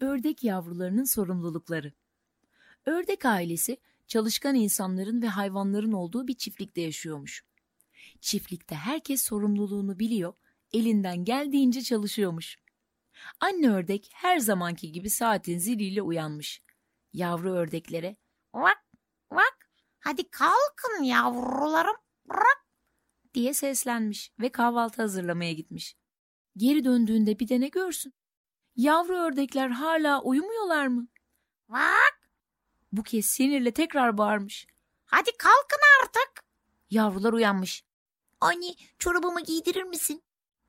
Ördek yavrularının sorumlulukları. Ördek ailesi çalışkan insanların ve hayvanların olduğu bir çiftlikte yaşıyormuş. Çiftlikte herkes sorumluluğunu biliyor, elinden geldiğince çalışıyormuş. Anne ördek her zamanki gibi saatin ziliyle uyanmış. Yavru ördeklere Vak vak hadi kalkın yavrularım. Rak. diye seslenmiş ve kahvaltı hazırlamaya gitmiş. Geri döndüğünde bir de ne görsün? Yavru ördekler hala uyumuyorlar mı? Vak Bu kez sinirle tekrar bağırmış. hadi kalkın artık. Yavrular uyanmış Anne çorabımı giydirir misin?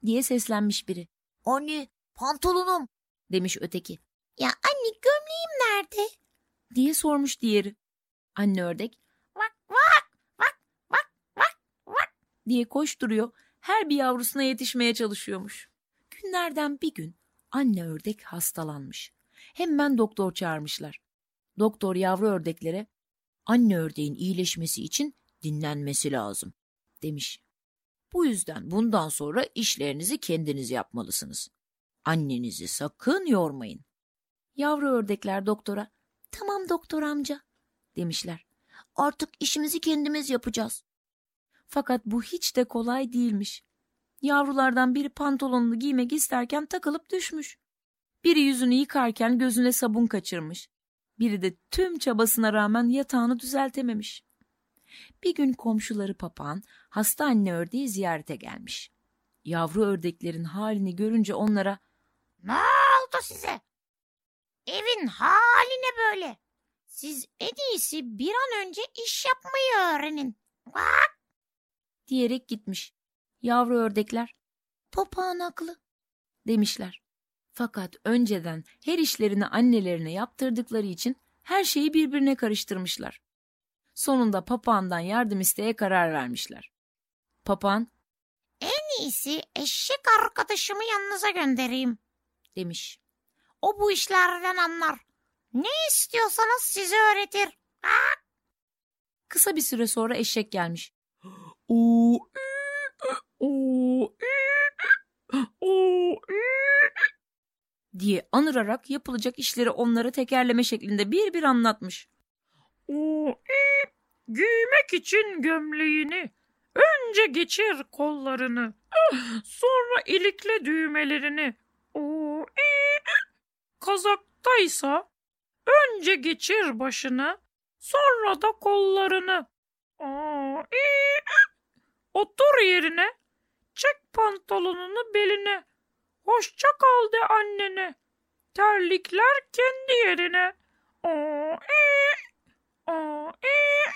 diye seslenmiş biri. Anne pantolonum. Demiş öteki Ya anne gömleğim nerede? diye sormuş diğeri. Anne ördek Vak vak vak vak vak vak. diye koşturuyor. Her bir yavrusuna yetişmeye çalışıyormuş. Günlerden bir gün anne ördek hastalanmış. Hemen doktor çağırmışlar. Doktor yavru ördeklere anne ördeğin iyileşmesi için dinlenmesi lazım demiş. Bu yüzden bundan sonra işlerinizi kendiniz yapmalısınız. Annenizi sakın yormayın. Yavru ördekler doktora tamam doktor amca demişler. Artık işimizi kendimiz yapacağız. Fakat bu hiç de kolay değilmiş. Yavrulardan biri pantolonunu giymek isterken takılıp düşmüş. Biri yüzünü yıkarken gözüne sabun kaçırmış. Biri de tüm çabasına rağmen yatağını düzeltememiş. Bir gün komşuları papağan hasta anne ördeği ziyarete gelmiş. Yavru ördeklerin halini görünce onlara Ne oldu size? Evin hali ne böyle? Siz en iyisi bir an önce iş yapmayı öğrenin. Diyerek gitmiş. Yavru ördekler papağan haklı demişler. Fakat önceden her işlerini annelerine yaptırdıkları için her şeyi birbirine karıştırmışlar. Sonunda papağandan yardım isteye karar vermişler. Papağan En iyisi eşek arkadaşımı yanınıza göndereyim. demiş. O bu işlerden anlar. Ne istiyorsanız size öğretir. Kısa bir süre sonra eşek gelmiş. Oo, oo, oo, diye anırarak yapılacak işleri onlara tekerleme şeklinde bir bir anlatmış. O giymek için gömleğini önce geçir kollarını sonra ilikle düğmelerini. O kazaktaysa önce geçir başını sonra da kollarını. O otur yerine çek pantolonunu beline hoşça kal de annene terlikler kendi yerine o Aa, ee,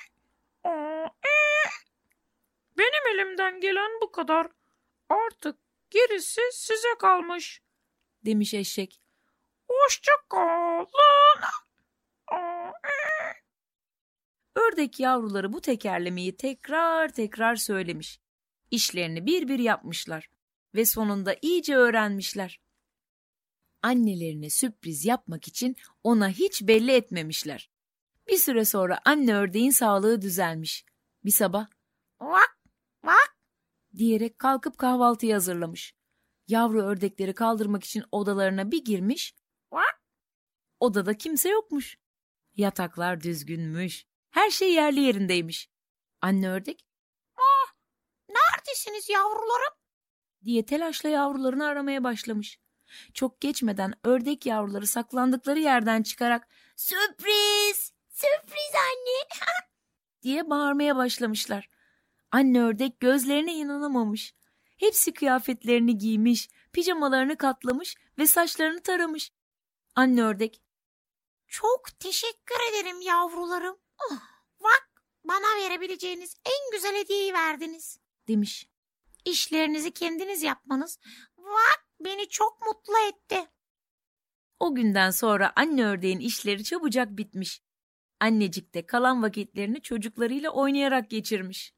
aa, ee. Benim elimden gelen bu kadar. Artık gerisi size kalmış. demiş eşek. Hoşça kalın. Aa, ee. Ördek yavruları bu tekerlemeyi tekrar tekrar söylemiş. İşlerini bir bir yapmışlar ve sonunda iyice öğrenmişler. Annelerine sürpriz yapmak için ona hiç belli etmemişler. Bir süre sonra anne ördeğin sağlığı düzelmiş. Bir sabah Vak vak. diyerek kalkıp kahvaltıyı hazırlamış. Yavru ördekleri kaldırmak için odalarına bir girmiş. Vak. Odada kimse yokmuş. Yataklar düzgünmüş. Her şey yerli yerindeymiş. Anne ördek Neredesiniz yavrularım? diye telaşla yavrularını aramaya başlamış. Çok geçmeden ördek yavruları saklandıkları yerden çıkarak Sürpriz. Sürpriz anne. diye bağırmaya başlamışlar. Anne ördek gözlerine inanamamış. Hepsi kıyafetlerini giymiş, pijamalarını katlamış ve saçlarını taramış. Anne ördek Çok teşekkür ederim yavrularım. Oh, Vak bana verebileceğiniz en güzel hediyeyi verdiniz. Demiş. İşlerinizi kendiniz yapmanız vak beni çok mutlu etti. O günden sonra anne ördeğin işleri çabucak bitmiş. Annecik de kalan vakitlerini çocuklarıyla oynayarak geçirmiş.